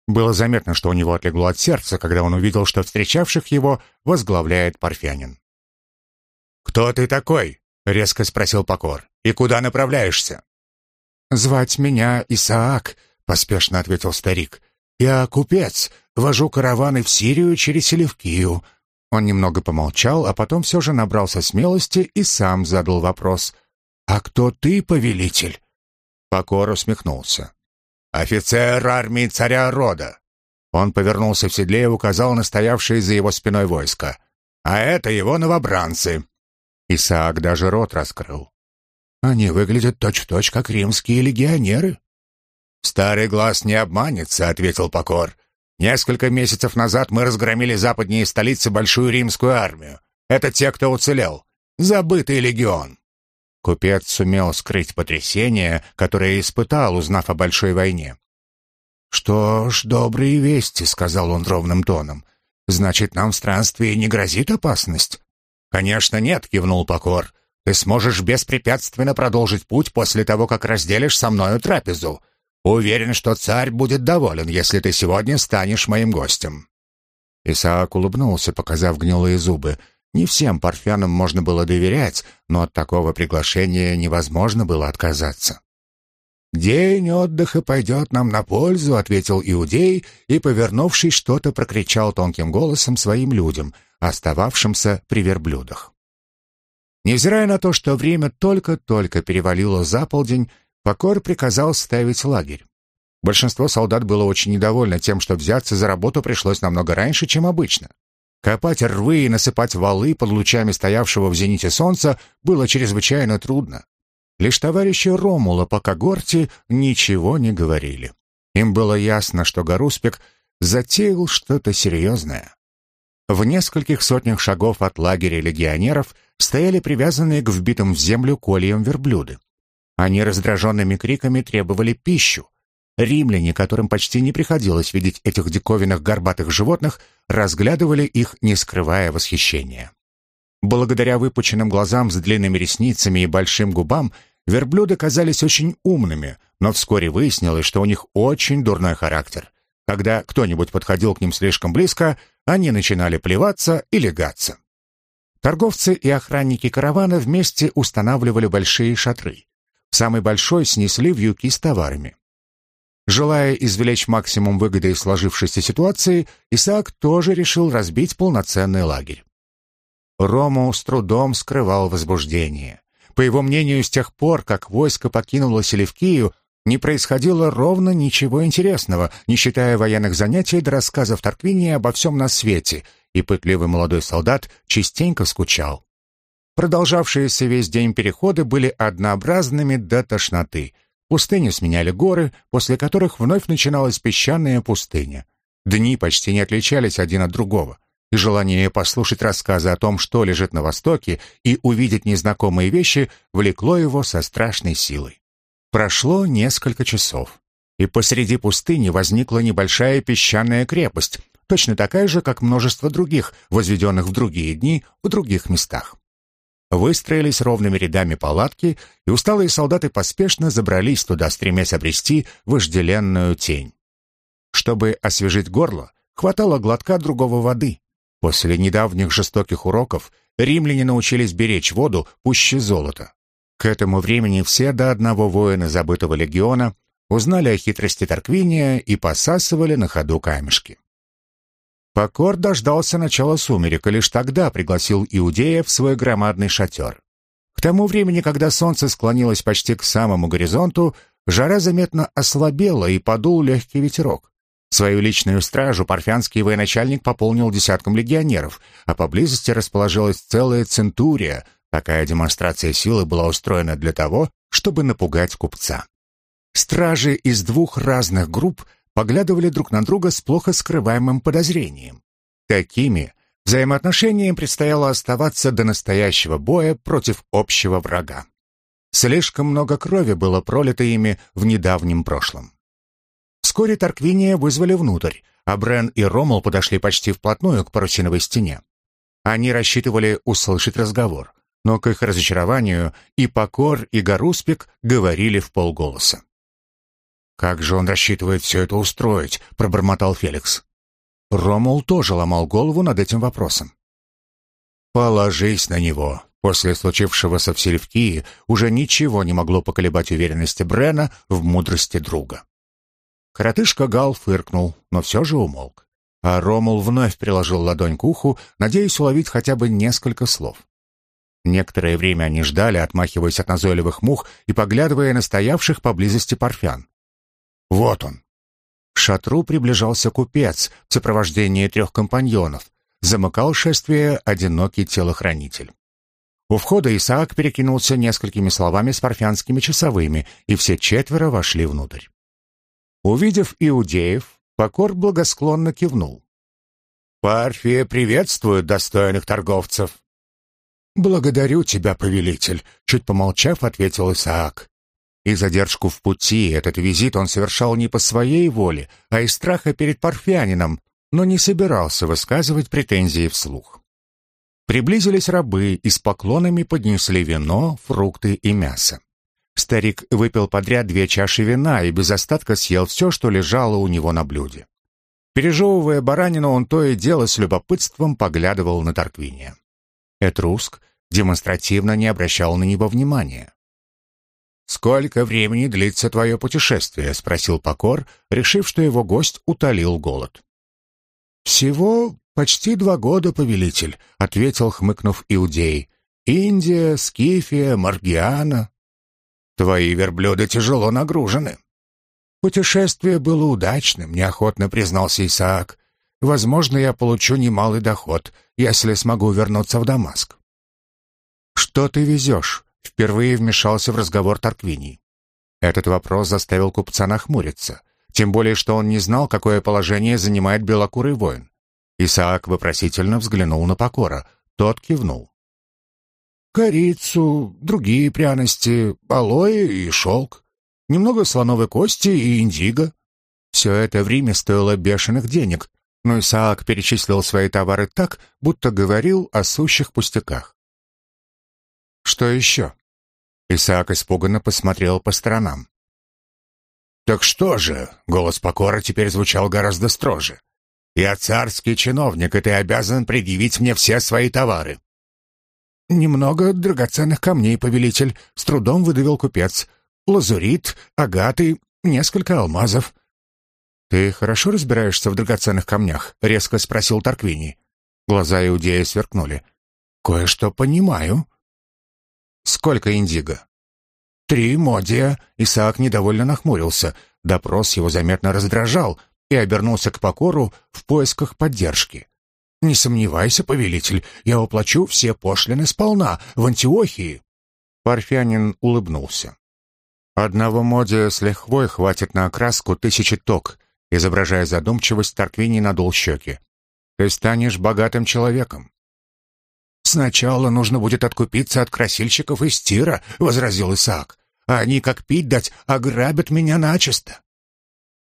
Было заметно, что у него отлегло от сердца, когда он увидел, что встречавших его возглавляет Парфянин. «Кто ты такой?» — резко спросил Покор. «И куда направляешься?» «Звать меня Исаак», — поспешно ответил старик. «Я купец, вожу караваны в Сирию через Селевкию». Он немного помолчал, а потом все же набрался смелости и сам задал вопрос. «А кто ты, повелитель?» Покор усмехнулся. «Офицер армии царя рода». Он повернулся в седле и указал на стоявшие за его спиной войско. «А это его новобранцы». Исаак даже рот раскрыл. «Они выглядят точь-в-точь, -точь, как римские легионеры». «Старый глаз не обманется», — ответил Покор. «Несколько месяцев назад мы разгромили западнее столицы большую римскую армию. Это те, кто уцелел. Забытый легион». Купец сумел скрыть потрясение, которое испытал, узнав о большой войне. «Что ж, добрые вести», — сказал он ровным тоном. «Значит, нам в странстве не грозит опасность?» «Конечно нет», — кивнул Покор. «Ты сможешь беспрепятственно продолжить путь после того, как разделишь со мною трапезу. Уверен, что царь будет доволен, если ты сегодня станешь моим гостем». Исаак улыбнулся, показав гнилые зубы. Не всем парфянам можно было доверять, но от такого приглашения невозможно было отказаться. «День отдыха пойдет нам на пользу», — ответил Иудей и, повернувшись, что-то прокричал тонким голосом своим людям, остававшимся при верблюдах. Невзирая на то, что время только-только перевалило за полдень, Покор приказал ставить лагерь. Большинство солдат было очень недовольно тем, что взяться за работу пришлось намного раньше, чем обычно. Копать рвы и насыпать валы под лучами стоявшего в зените солнца было чрезвычайно трудно. Лишь товарищи Ромула по когорте ничего не говорили. Им было ясно, что Гаруспик затеял что-то серьезное. В нескольких сотнях шагов от лагеря легионеров стояли привязанные к вбитым в землю кольям верблюды. Они раздраженными криками требовали пищу. Римляне, которым почти не приходилось видеть этих диковинных горбатых животных, разглядывали их, не скрывая восхищения. Благодаря выпученным глазам с длинными ресницами и большим губам, верблюды казались очень умными, но вскоре выяснилось, что у них очень дурной характер. Когда кто-нибудь подходил к ним слишком близко, они начинали плеваться и легаться. Торговцы и охранники каравана вместе устанавливали большие шатры. Самый большой снесли вьюки с товарами. Желая извлечь максимум выгоды из сложившейся ситуации, Исаак тоже решил разбить полноценный лагерь. Рому с трудом скрывал возбуждение. По его мнению, с тех пор, как войско покинуло Селевкию, не происходило ровно ничего интересного, не считая военных занятий до рассказов Тарквинии обо всем на свете, и пытливый молодой солдат частенько скучал. Продолжавшиеся весь день переходы были однообразными до тошноты. Пустыню сменяли горы, после которых вновь начиналась песчаная пустыня. Дни почти не отличались один от другого и желание послушать рассказы о том, что лежит на Востоке, и увидеть незнакомые вещи, влекло его со страшной силой. Прошло несколько часов, и посреди пустыни возникла небольшая песчаная крепость, точно такая же, как множество других, возведенных в другие дни в других местах. Выстроились ровными рядами палатки, и усталые солдаты поспешно забрались туда, стремясь обрести вожделенную тень. Чтобы освежить горло, хватало глотка другого воды, После недавних жестоких уроков римляне научились беречь воду пуще золота. К этому времени все до одного воина забытого легиона узнали о хитрости Тарквиния и посасывали на ходу камешки. Покор дождался начала сумерек и лишь тогда пригласил иудея в свой громадный шатер. К тому времени, когда солнце склонилось почти к самому горизонту, жара заметно ослабела и подул легкий ветерок. Свою личную стражу парфянский военачальник пополнил десятком легионеров, а поблизости расположилась целая центурия. Такая демонстрация силы была устроена для того, чтобы напугать купца. Стражи из двух разных групп поглядывали друг на друга с плохо скрываемым подозрением. Такими взаимоотношениям предстояло оставаться до настоящего боя против общего врага. Слишком много крови было пролито ими в недавнем прошлом. Вскоре Тарквиния вызвали внутрь, а Брен и Ромул подошли почти вплотную к парусиновой стене. Они рассчитывали услышать разговор, но к их разочарованию и Покор, и Гаруспик говорили в полголоса. «Как же он рассчитывает все это устроить?» — пробормотал Феликс. Ромул тоже ломал голову над этим вопросом. «Положись на него». После случившегося в Селевкии уже ничего не могло поколебать уверенности Брена в мудрости друга. Коротышка Гал фыркнул, но все же умолк. А Ромул вновь приложил ладонь к уху, надеясь уловить хотя бы несколько слов. Некоторое время они ждали, отмахиваясь от назойливых мух и поглядывая на стоявших поблизости парфян. Вот он. К шатру приближался купец в сопровождении трех компаньонов. Замыкал шествие одинокий телохранитель. У входа Исаак перекинулся несколькими словами с парфянскими часовыми, и все четверо вошли внутрь. Увидев иудеев, Покор благосклонно кивнул. «Парфия приветствует достойных торговцев». «Благодарю тебя, повелитель», — чуть помолчав, ответил Исаак. И задержку в пути этот визит он совершал не по своей воле, а из страха перед парфянином, но не собирался высказывать претензии вслух. Приблизились рабы и с поклонами поднесли вино, фрукты и мясо. Старик выпил подряд две чаши вина и без остатка съел все, что лежало у него на блюде. Пережевывая баранину, он то и дело с любопытством поглядывал на Тарквиния. Этруск демонстративно не обращал на него внимания. «Сколько времени длится твое путешествие?» — спросил Покор, решив, что его гость утолил голод. «Всего почти два года, повелитель», — ответил, хмыкнув иудей. «Индия, Скифия, Маргиана, Твои верблюды тяжело нагружены». «Путешествие было удачным», — неохотно признался Исаак. «Возможно, я получу немалый доход, если смогу вернуться в Дамаск». «Что ты везешь?» — впервые вмешался в разговор Тарквиний. Этот вопрос заставил купца нахмуриться, тем более, что он не знал, какое положение занимает белокурый воин. Исаак вопросительно взглянул на Покора. Тот кивнул. «Корицу, другие пряности, алоэ и шелк, немного слоновой кости и индиго. Все это в Риме стоило бешеных денег, но Исаак перечислил свои товары так, будто говорил о сущих пустяках. «Что еще?» Исаак испуганно посмотрел по сторонам. «Так что же?» — голос Покора теперь звучал гораздо строже. «Я царский чиновник, и ты обязан предъявить мне все свои товары». «Немного драгоценных камней, повелитель», — с трудом выдавил купец. «Лазурит, агаты, несколько алмазов». «Ты хорошо разбираешься в драгоценных камнях?» — резко спросил Тарквини. Глаза Иудея сверкнули. «Кое-что понимаю». «Сколько индиго?» «Три модия», — Исаак недовольно нахмурился. Допрос его заметно раздражал и обернулся к покору в поисках поддержки. «Не сомневайся, повелитель, я уплачу все пошлины сполна в Антиохии». Парфянин улыбнулся. «Одного модия с лихвой хватит на окраску тысячи ток», изображая задумчивость, Тарквини надул щеки. «Ты станешь богатым человеком. «Сначала нужно будет откупиться от красильщиков из тира», — возразил Исаак. «А они, как пить дать, ограбят меня начисто».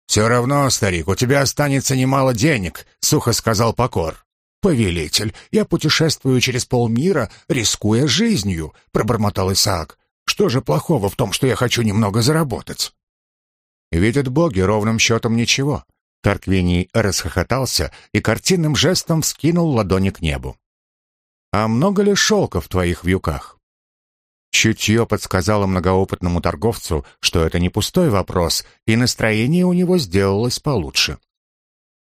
«Все равно, старик, у тебя останется немало денег», — сухо сказал Покор. «Повелитель, я путешествую через полмира, рискуя жизнью», — пробормотал Исаак. «Что же плохого в том, что я хочу немного заработать?» «Видят боги ровным счетом ничего». Тарквиний расхохотался и картинным жестом вскинул ладони к небу. «А много ли шелка в твоих вьюках?» Чутье подсказало многоопытному торговцу, что это не пустой вопрос, и настроение у него сделалось получше.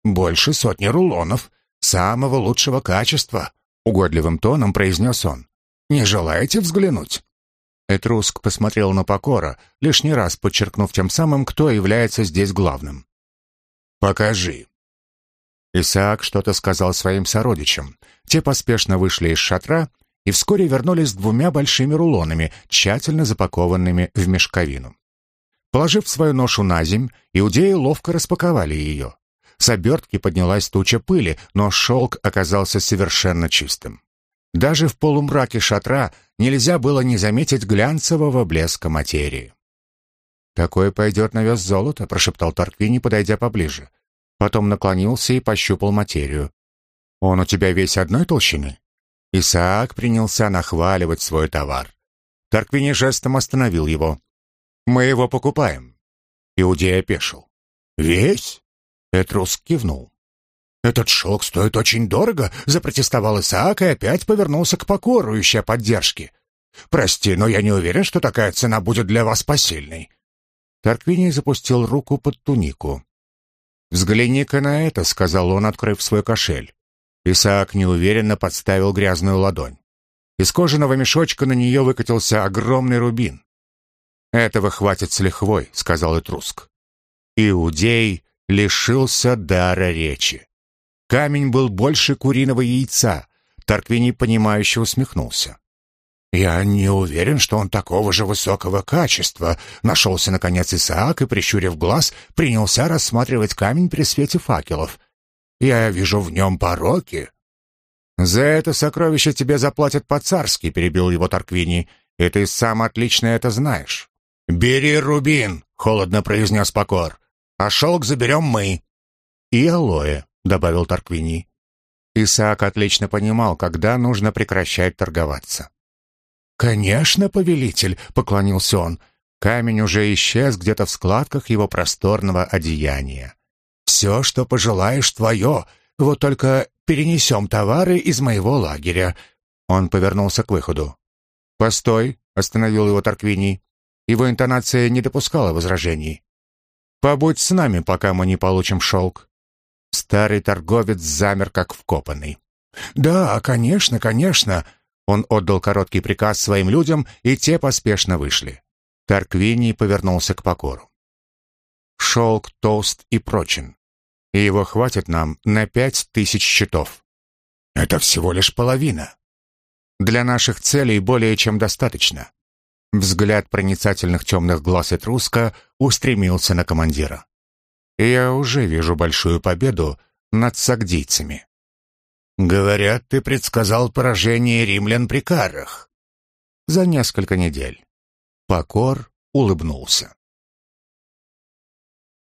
«Больше сотни рулонов, самого лучшего качества», — угодливым тоном произнес он. «Не желаете взглянуть?» Этруск посмотрел на Покора, лишний раз подчеркнув тем самым, кто является здесь главным. «Покажи», Исаак что-то сказал своим сородичам. Те поспешно вышли из шатра и вскоре вернулись с двумя большими рулонами, тщательно запакованными в мешковину. Положив свою ношу на земь, иудеи ловко распаковали ее. С обертки поднялась туча пыли, но шелк оказался совершенно чистым. Даже в полумраке шатра нельзя было не заметить глянцевого блеска материи. «Такое пойдет на вес золота», — прошептал Тарквини, подойдя поближе. Потом наклонился и пощупал материю. «Он у тебя весь одной толщины?» Исаак принялся нахваливать свой товар. Тарквини жестом остановил его. «Мы его покупаем». Иудей опешил. «Весь?» Этрус кивнул. «Этот шелк стоит очень дорого», — запротестовал Исаак и опять повернулся к покору, ища поддержки. «Прости, но я не уверен, что такая цена будет для вас посильной». Тарквини запустил руку под тунику. «Взгляни-ка на это», — сказал он, открыв свой кошель. Исаак неуверенно подставил грязную ладонь. Из кожаного мешочка на нее выкатился огромный рубин. «Этого хватит с лихвой», — сказал Этруск. Иудей лишился дара речи. Камень был больше куриного яйца. Тарквини, понимающе усмехнулся. «Я не уверен, что он такого же высокого качества», — нашелся, наконец, Исаак и, прищурив глаз, принялся рассматривать камень при свете факелов. «Я вижу в нем пороки». «За это сокровище тебе заплатят по-царски», — перебил его Тарквини, «и ты сам отлично это знаешь». «Бери рубин», — холодно произнес Покор, «а шелк заберем мы». «И алоэ», — добавил Тарквини. Исаак отлично понимал, когда нужно прекращать торговаться. «Конечно, повелитель», — поклонился он. Камень уже исчез где-то в складках его просторного одеяния. «Все, что пожелаешь, твое. Вот только перенесем товары из моего лагеря». Он повернулся к выходу. «Постой», — остановил его Тарквиний. Его интонация не допускала возражений. «Побудь с нами, пока мы не получим шелк». Старый торговец замер, как вкопанный. «Да, конечно, конечно», он отдал короткий приказ своим людям, и те поспешно вышли. Тарквиний повернулся к покору. Шелк толст и прочен, и его хватит нам на пять тысяч щитов. Это всего лишь половина. Для наших целей более чем достаточно. Взгляд проницательных темных глаз Этруска устремился на командира. «Я уже вижу большую победу над сагдийцами». Говорят, ты предсказал поражение римлян при карах. За несколько недель. Покор улыбнулся.